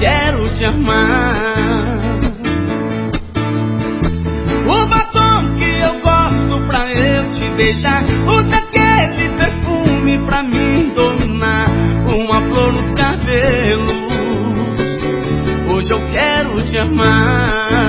te amar. O batom que eu gosto pra eu te beijar. Usa aquele perfume pra mim dominar. Uma flor nos cabelos. Hoje eu quero te amar.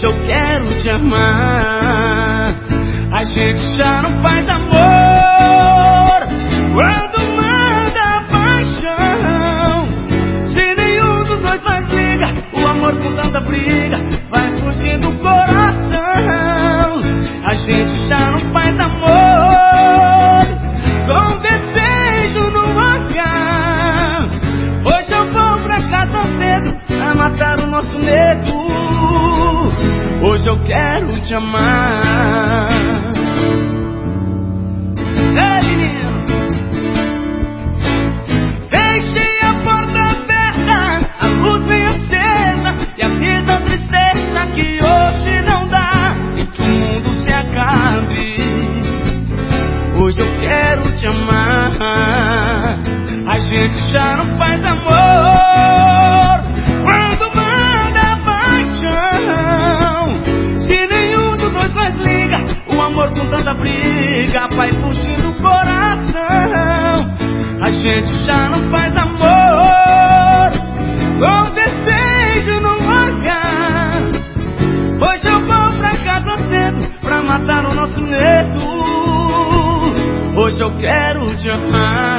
Hoje eu quero te amar. A gente já não faz amor quando manda paixão. Se nenhum dos dois mais liga, o amor com tanta briga vai fugindo o coração. A gente já não faz amor com desejo no olhar. Hoje eu vou pra casa cedo pra matar o nosso medo. Hoje eu quero te amar. Menino. Deixe a porta aberta, a luz bem acesa e a vida a tristeza que hoje não dá e que o mundo se acabe. Hoje eu quero te amar. A gente já não faz amor vai fugindo o coração. A gente já não faz amor com desejo no lugar. Hoje eu vou pra casa cedo pra matar o nosso medo. Hoje eu quero te amar.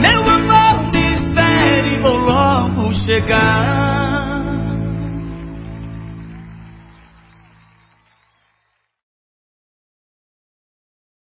Meu amor me espere, vou logo chegar.